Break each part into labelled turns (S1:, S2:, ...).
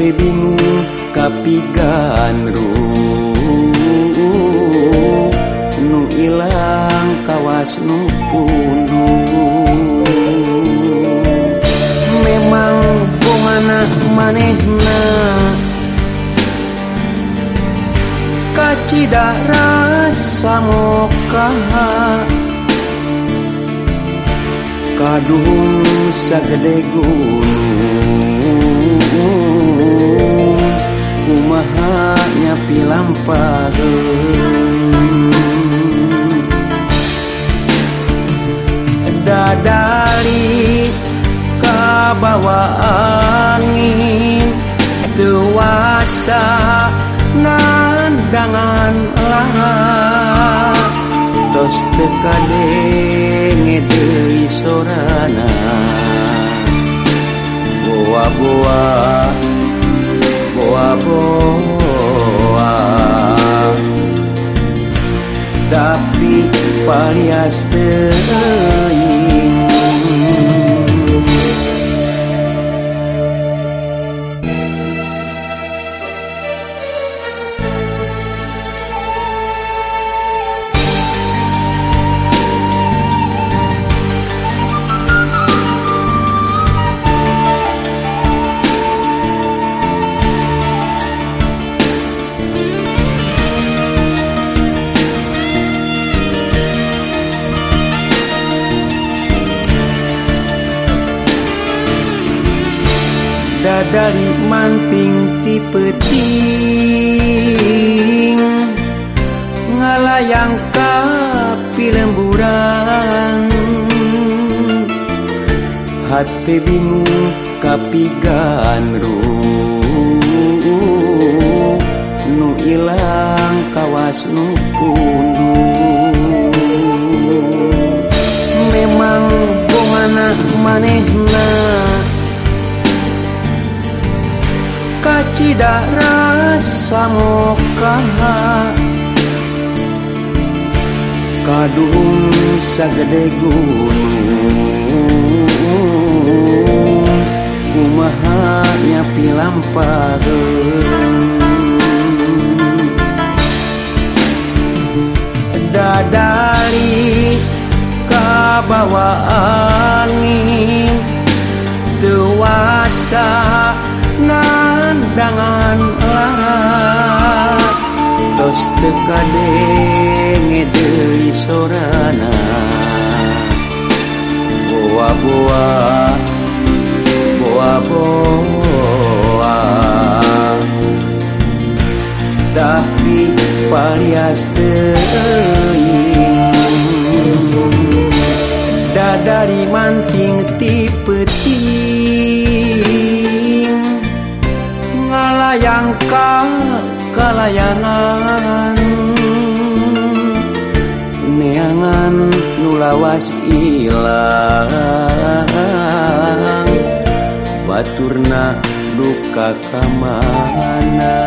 S1: hati bingung kapigan nu ilang kawas nu punduh memang bongana manehna. Kacida rasa mokaha kadung sagede gunung kumaha nyapi lampaheun dadari kabawa angin dewasa nandangan lara tos tekadenge deui sorana. Boa boa, boa Tapi paling esperança dari manting ti peting. Ngalayang ka pilemburan hati bingung kapigan nu ilang kawas nu kuno memang bohana manehna. Kacida rasa mokaha kadung sagede gunung kumaha nyapi lampaheun dadari kabawa angin dewasa nandangan lara tos tekadenge deui sorana. Boa boa boa boa tapi palias teuing. Dadari manting tipeting melayangka kalayangan neangan nulawas ilang baturna duka kamana.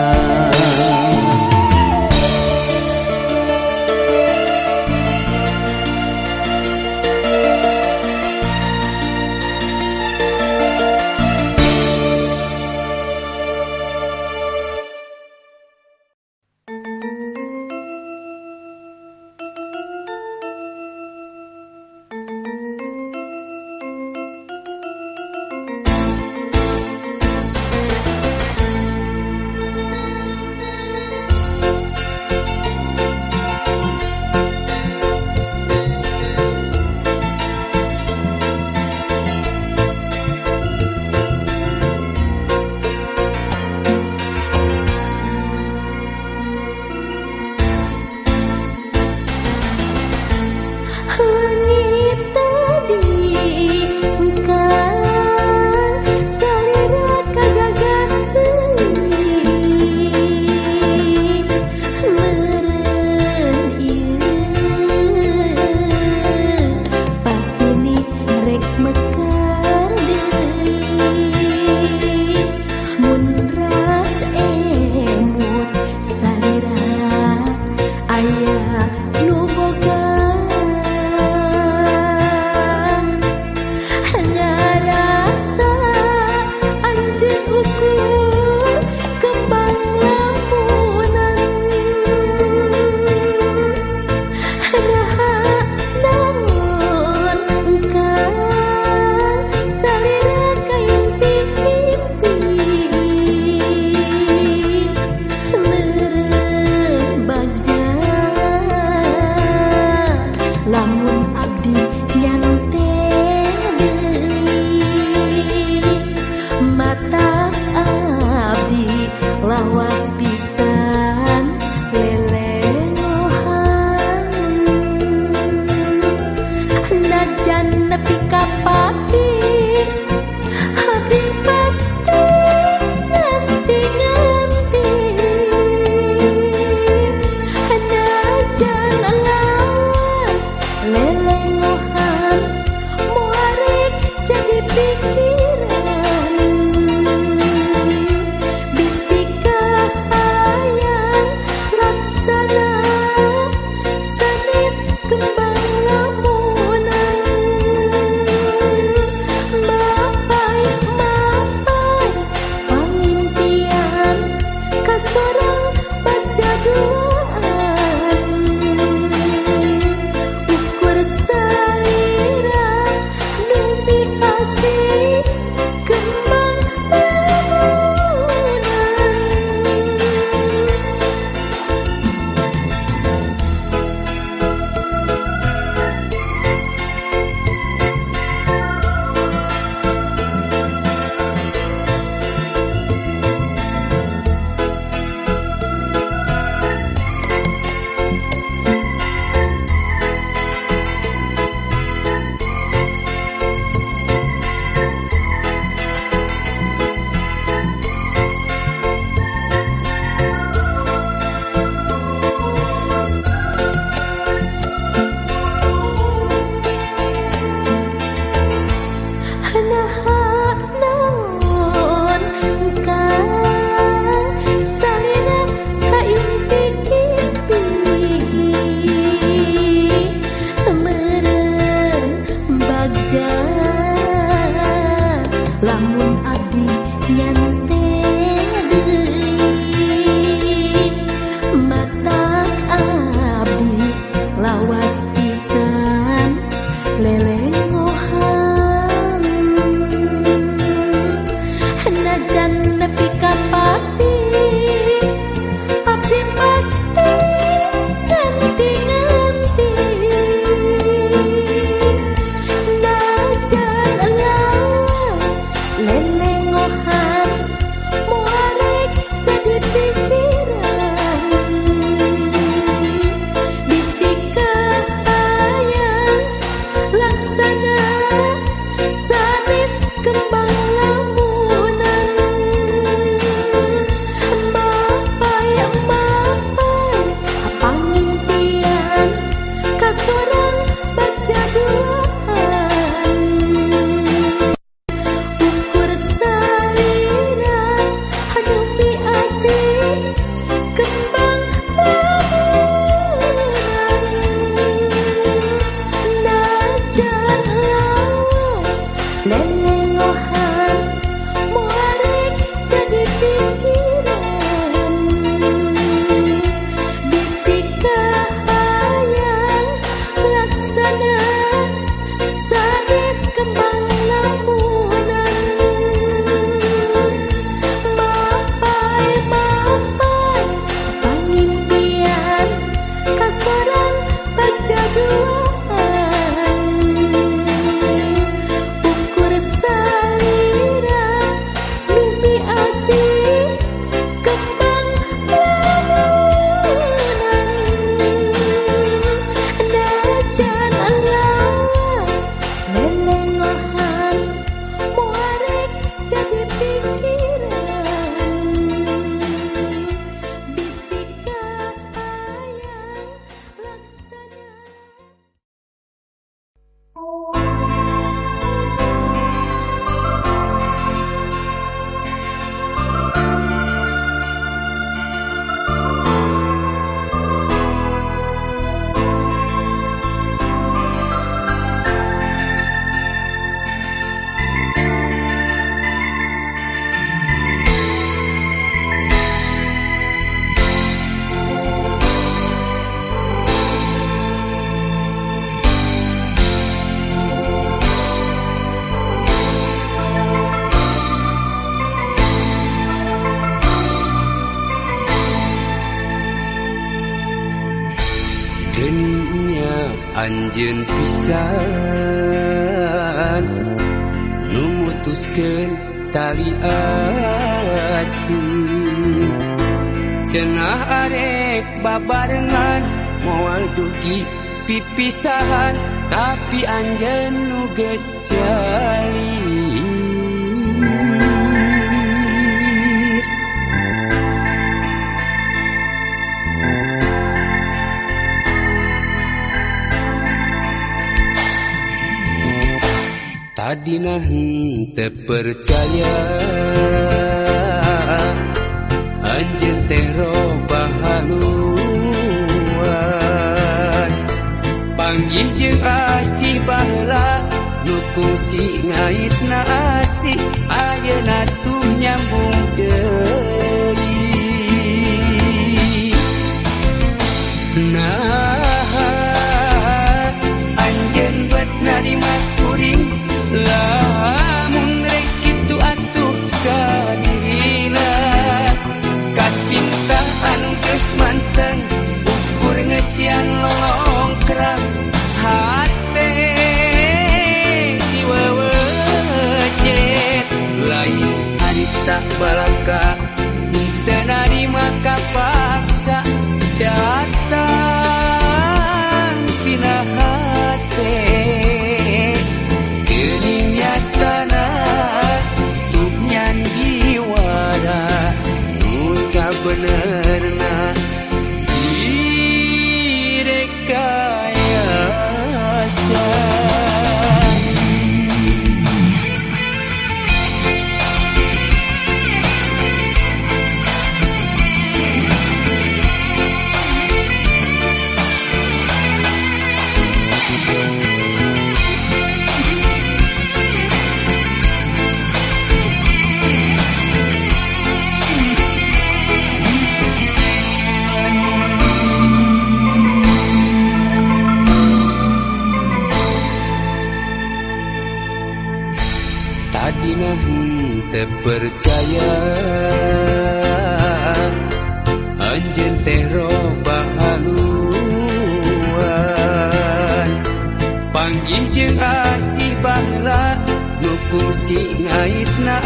S2: anjen pisan numutuskan tali asih cenah arek babarengan moal dugi pipisahan tapi anjen nuges jali. Adinah terpercaya. Anjir teh robah haluan Panggih jeung asih baheula Nu kungsi ngaitna ati. Ayeuna tuh nyambung mateng ukur ngesian nongkrang percaya. Anjen teh roba haluan. Panggih jeung asih bahla Nu pusing aitna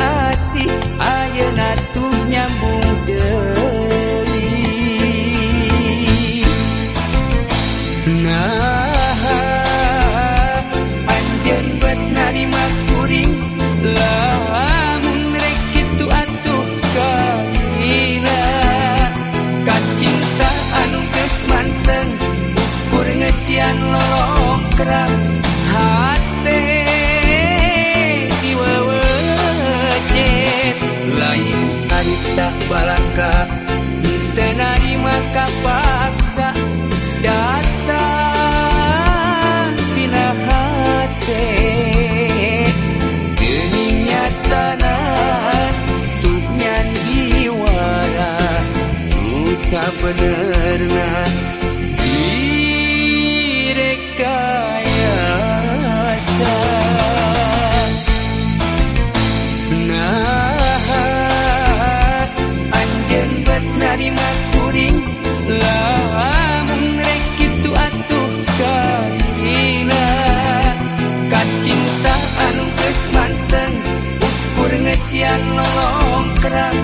S2: siang nongkrong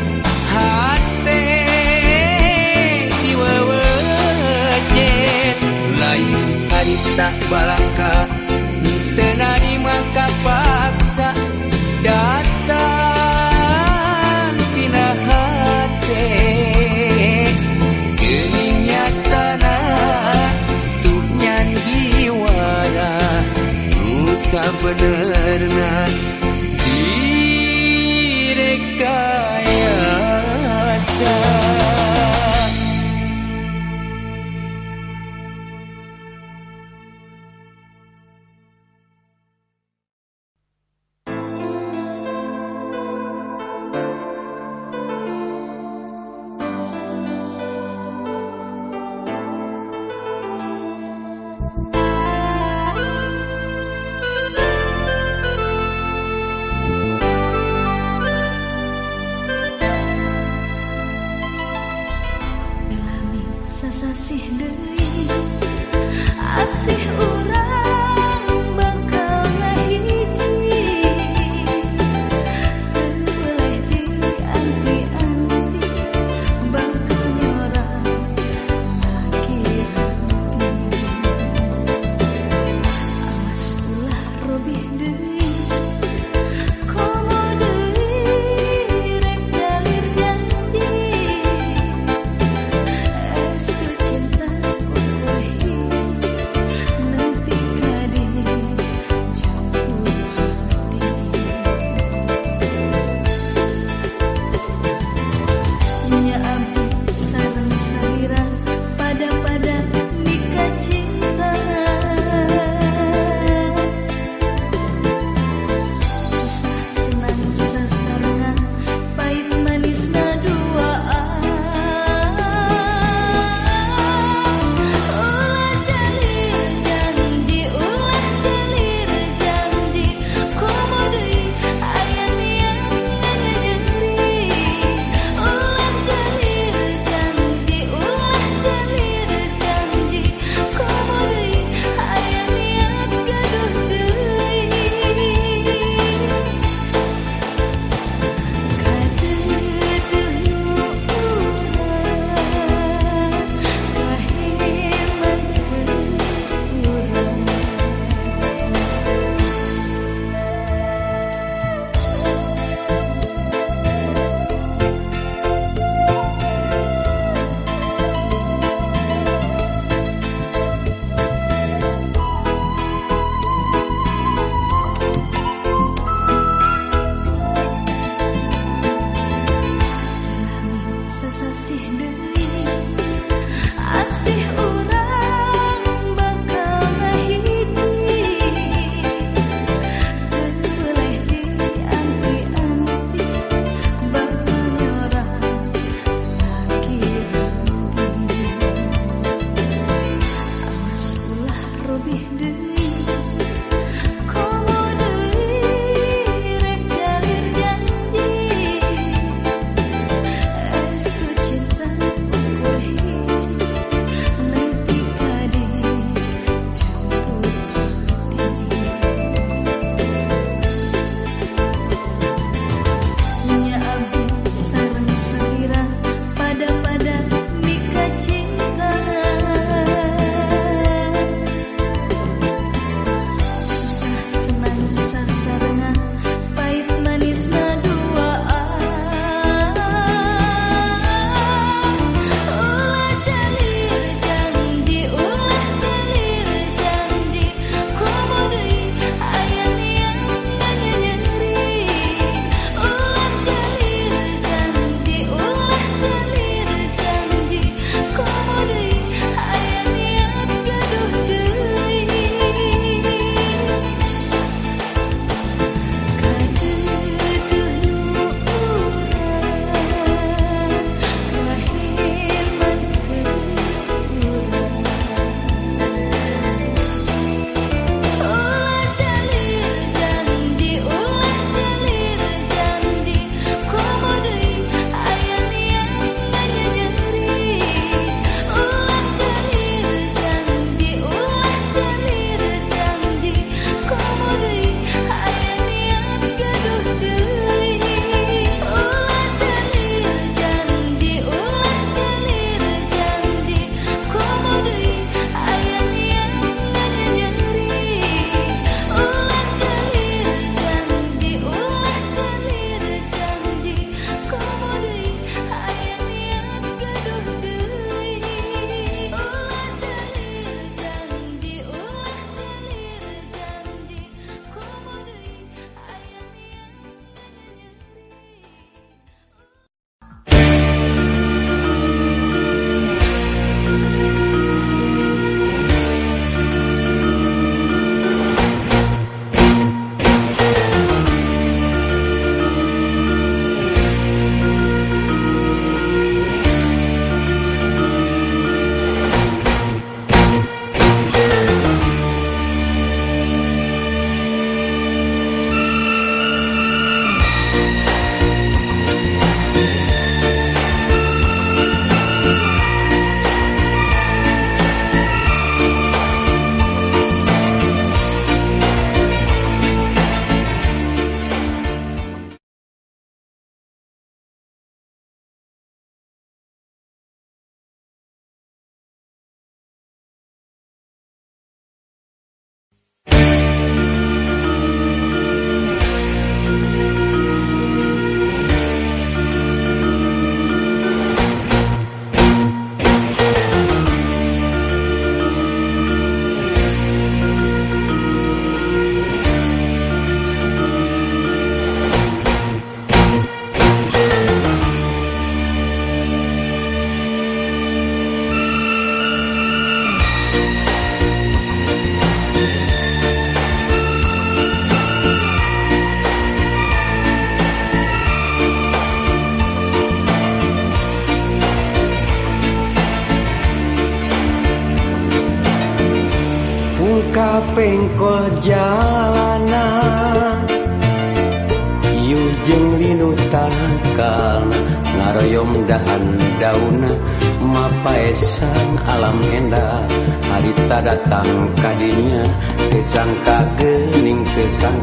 S2: hati diwewejen. Lain hari tak balaka tenari maka paksa. Datang tina hati. Keningnya tanah nyanyi, jiwa nusa
S1: bener.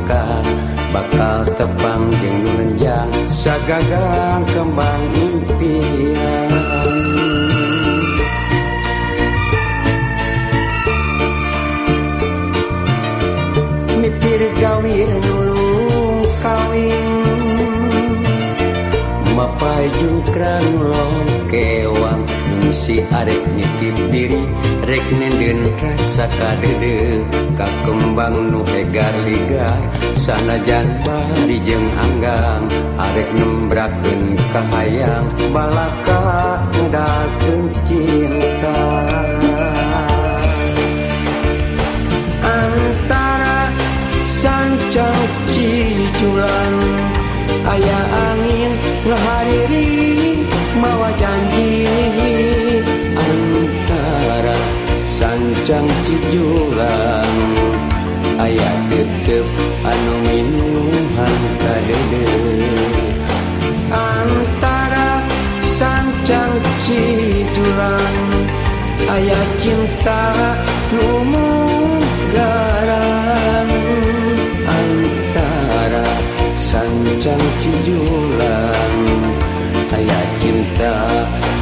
S1: Kesangka bakal tepang jeung nulenjang sagagang kembang impian. Mipir gawir nulung kawin mapayung kranulong kewang. Misi arek nitip diri rek nenden rasa kadede kakembang nu egar ligar sanajan bari jeung anggang arek nembrakeun kahayang balaka udakeun cinta antara sancau ciculan aya angin ngaharirin sancang cijulang ayah tetep anu minuman kadede antara sancang cijulang ayah cinta lumung garam antara sancang cijulang ayah cinta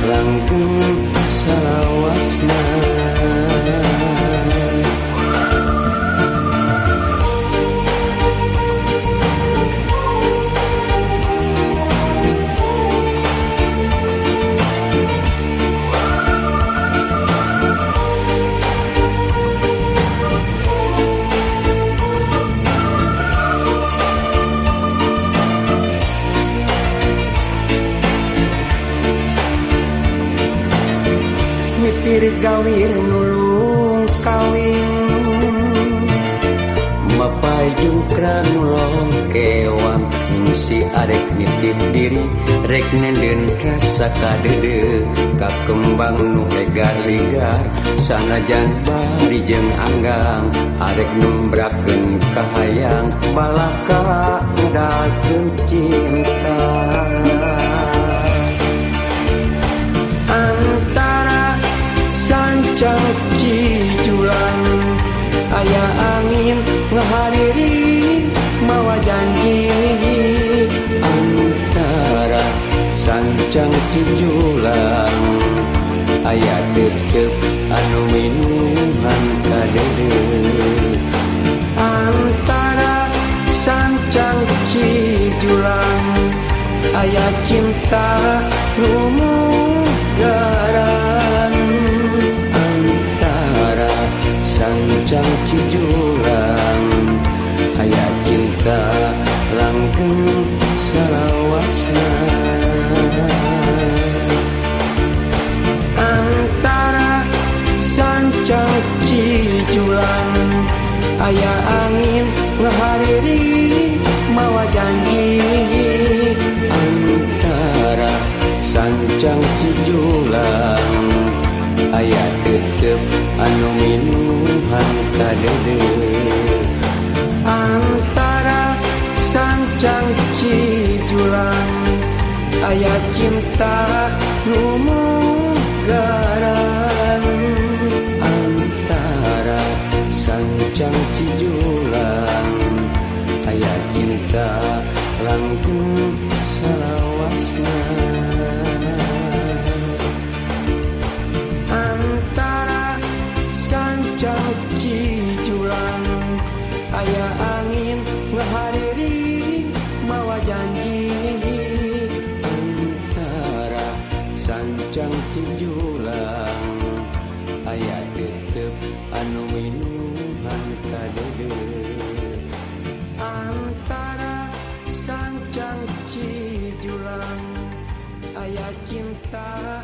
S1: langgeng salawasna gawin nulung kawin. Mapayung kranulong kewan misi arek nitip diri rek nenden rasa kadede kakembang nu egar ligar sanajan bari jeung anggang. Arek nembrakeun kahayang balaka dakeun cinta. Minuman kadede antara sancang cijulang ayah cinta lumung garan antara sancang cijulang ayah cinta langgeng salawasna aya angin ngehariri mawa janji. Antara sancang cijulang aya tetep anu minuhan kadede. Antara sancang cijulang aya cinta
S3: kita estar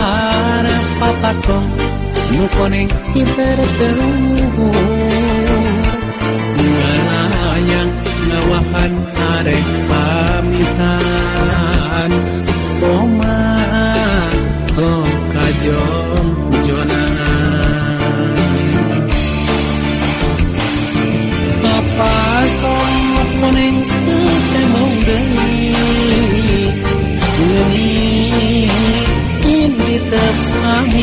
S3: para papatong nu koning ibertelur ngalayang ngawahan arek pamitan Oma oh kajo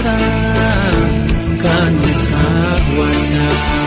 S3: mesra kan kakuasa.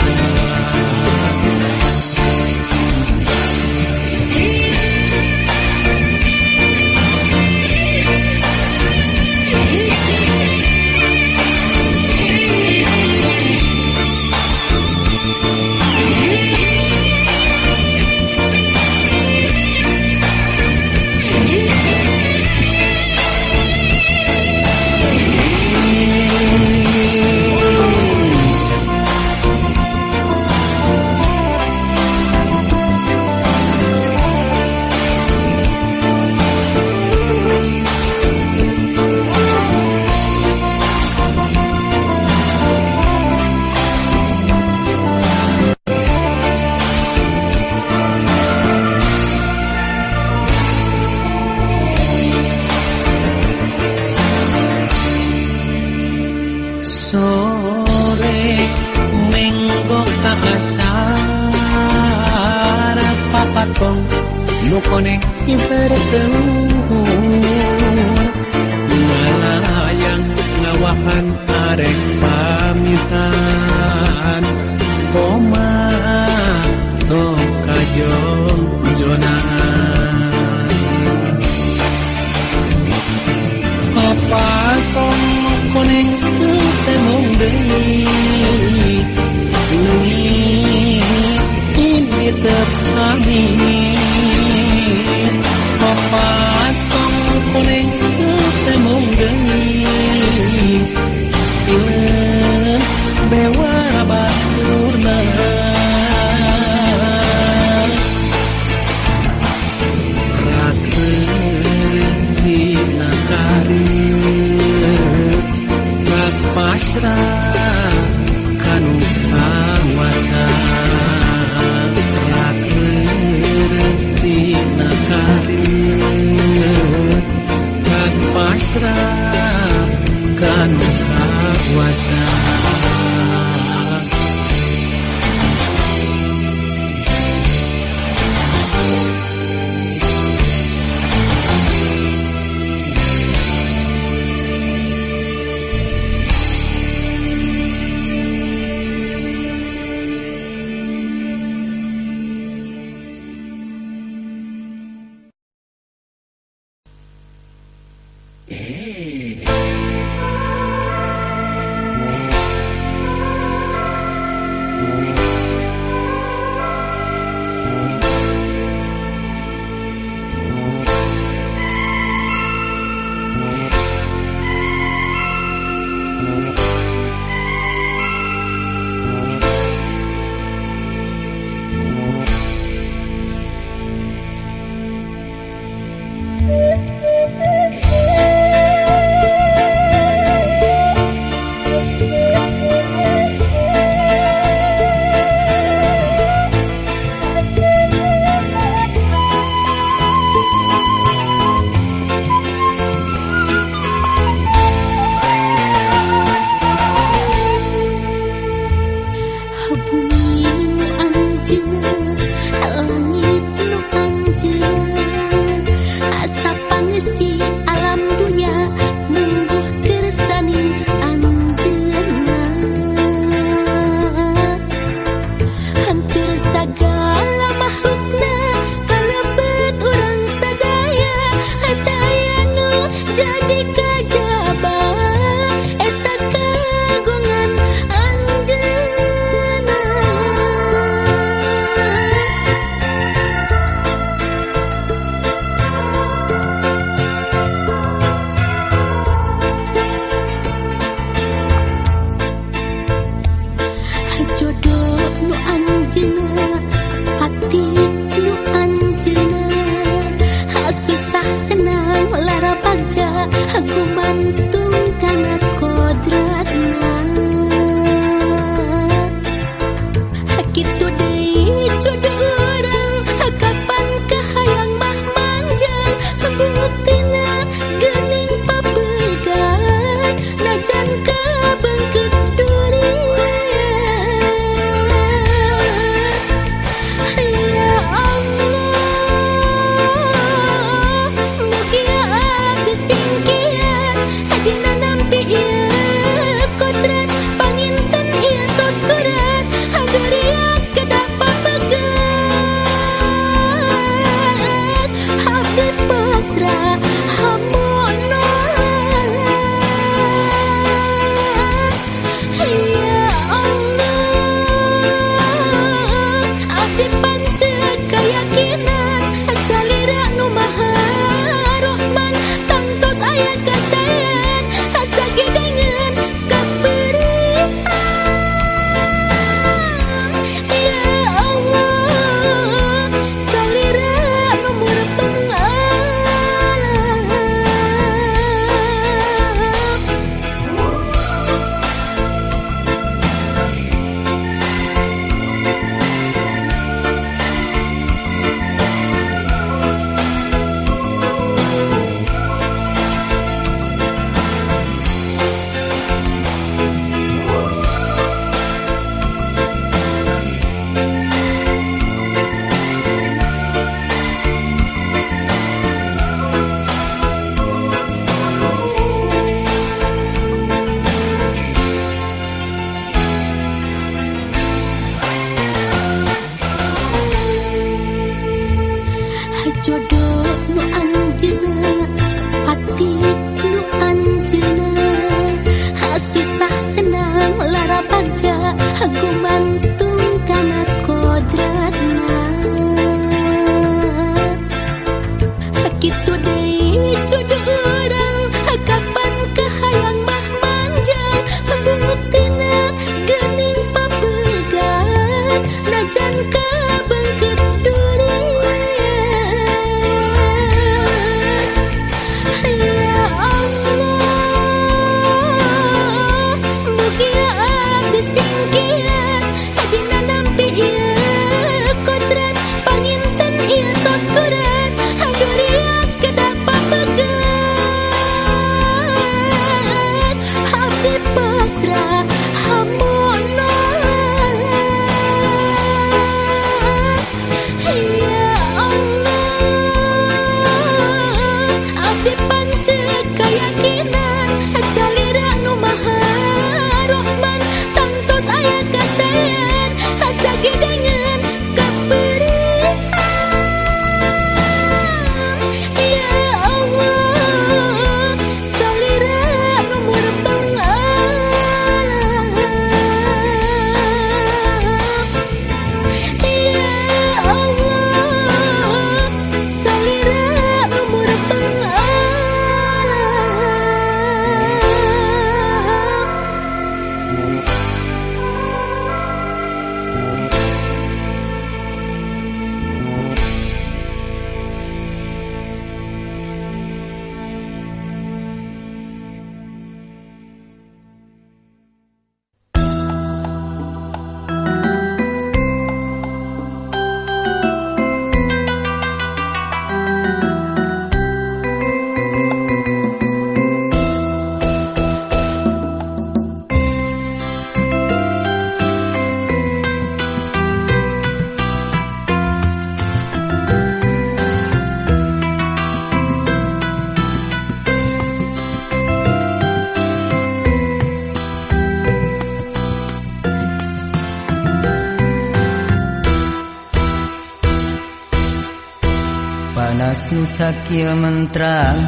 S4: sakia menterang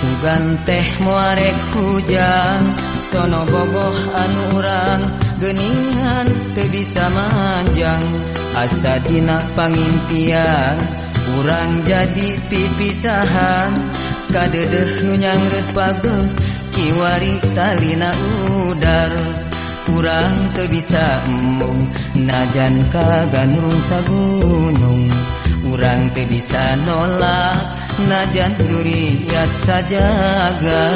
S4: sugan teh muarek hujan. Sono bogoh anu urang. Geningan te bisa manjang. Asa dina pangimpian. Urang jadi pipisahan. Kadedeh nu nyangret pagel kiwari talina udar. Kurang te bisa embung. Najan kaganung sagunung Urang te bisa nolak. Najan duriat sajaga.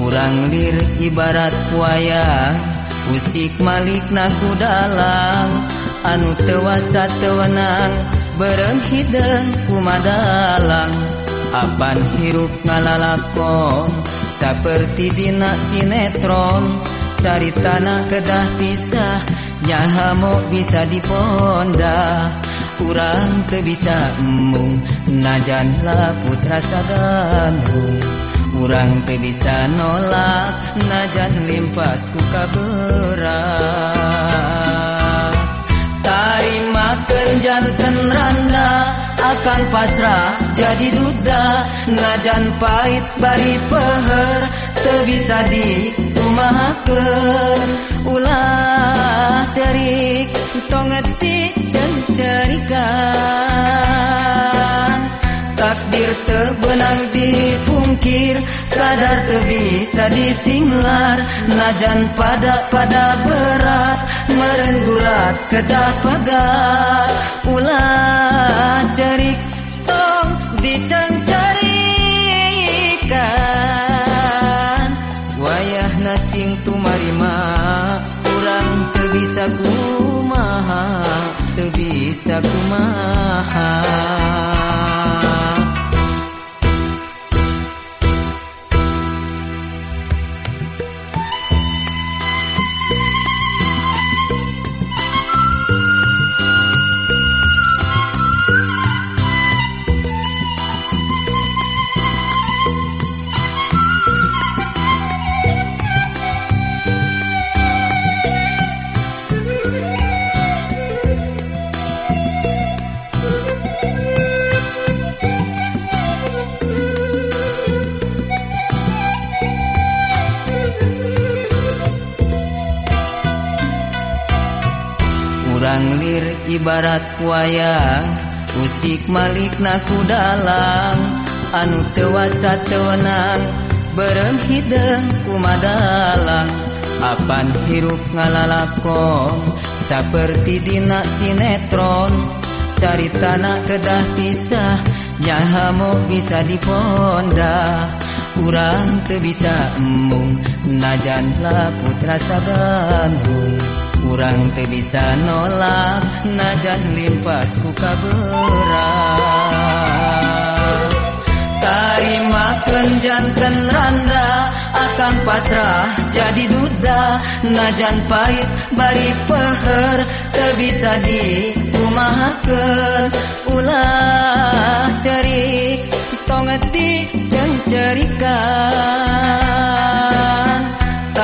S4: Urang lir ibarat wayang Usik Malik naku dalang. Anu tewasa tewenang Berenghidan kumadalang. Apan hirup ngalalakon Seperti dina sinetron. Cari tanah kedah pisah Nyaha mo bisa diponda. kurang ke bisa embung. Najanlah putra sagandung kurang ke bisa nolak najan limpas ku kaberat. Tarima janten randa akan pasrah jadi duda. Najan pahit bari peher teu bisa ditumahakeun ulah cerik tongeti cencerikan Takdir tebenang dipungkir Kadar teu bisa disinglar Najan pada pada berat Meren gurat kedah pegat. Ulah cerik tong dicencerikan Wayah nacing teu bisa kumaha Teu bisa kumaha Urang ibarat wayang musik Malik naku dalang. Anu tewasa tewenang bareng hideng kumadalang Apan hirup ngalalakon seperti dina sinetron. Cari tanah kedah pisah nyahamu bisa diponda. Kurang teu bisa embung najanlah putra sagandung Urang teu bisa nolak Najan limpas ku kaberat Tarimakeun janten randa akan pasrah jadi duda. Najan pahit bari peher Teu bisa dikumahakeun. Ulah cerik tongeti cencerikan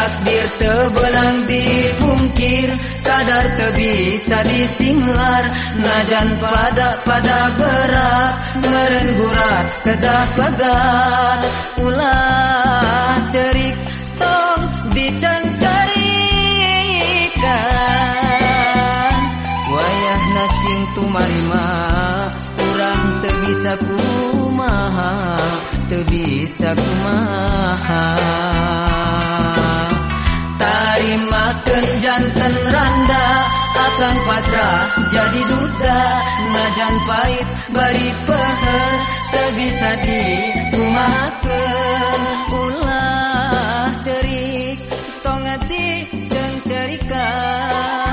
S4: Takdir tebenang dipungkir Kadar teu bisa disinglar Najan pada pada berat. Meren gurat kedah pegat Ulah cerik tong dicencerikan Wayah nacing tumarima Urang teu bisa kumaha Teu bisa kumaha Tarimakeun janten randa akan pasrah jadi duda Najan pahit bari peher Teu bisa dikumahakeun Ulah cerik tongeti cencerikan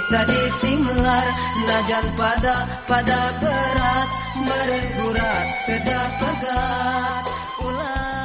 S4: bisa disinglar Najan pada pada berat. Meren gurat kedah pegat Ulah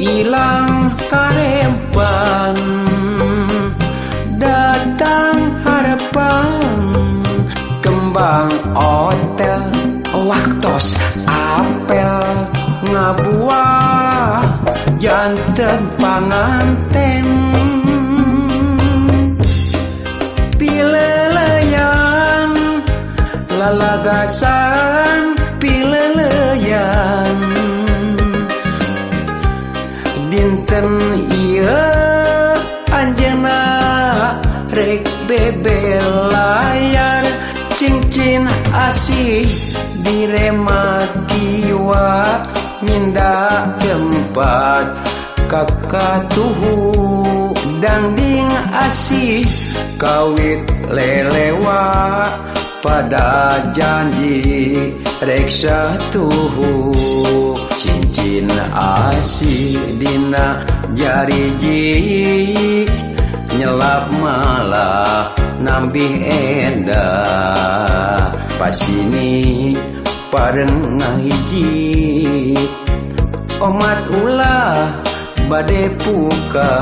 S1: ilang karempan datang harapan. Kembang hotel waktos apel ngabuah janten panganten pileleyan lalagasan asih direma kiwa minda tempat kakak tuhu dangding asih kawit lelewa pada janji reksa tuhu. Cincin asih dina jari ji nyelap malah nambi endah pasini pareng ngahiji. Omat ulah bade puka.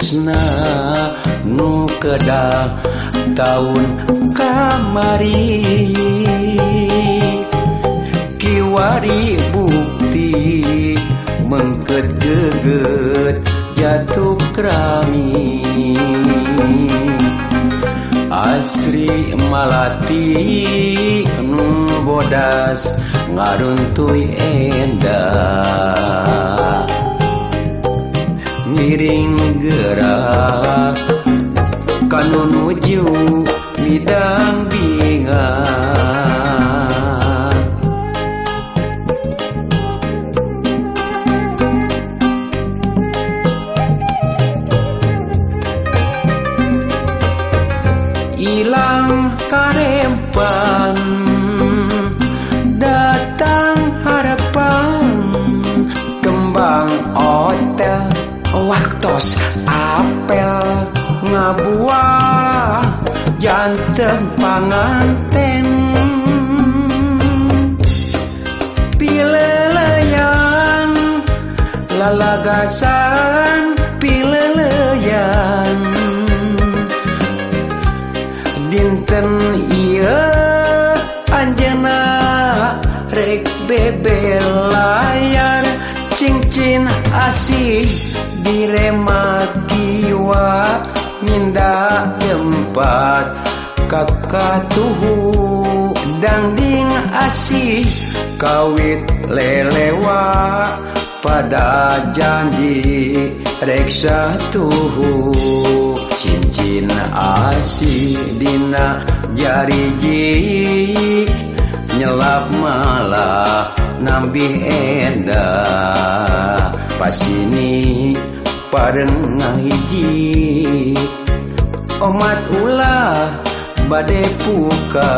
S1: Tresna nukeda tahun kamari. Kiwari bukti mengket-geget jatuh kerami. Asri Malati nu bodas ngaruntuy endah miring gerak kanu nuju bidang binga waktos apel ngabuah janten panganten pileleyan lalagasan pileleyan dinten iya anjena rek bebelayan cincin asih direma kiwa minda tempat kakak tuhu dangding asih kawit lelewa. Pada janji reksa tuhu. Cincin asih dina jari ji nyelap malah nambi endah pas ini parengji Omat ulah bade puka.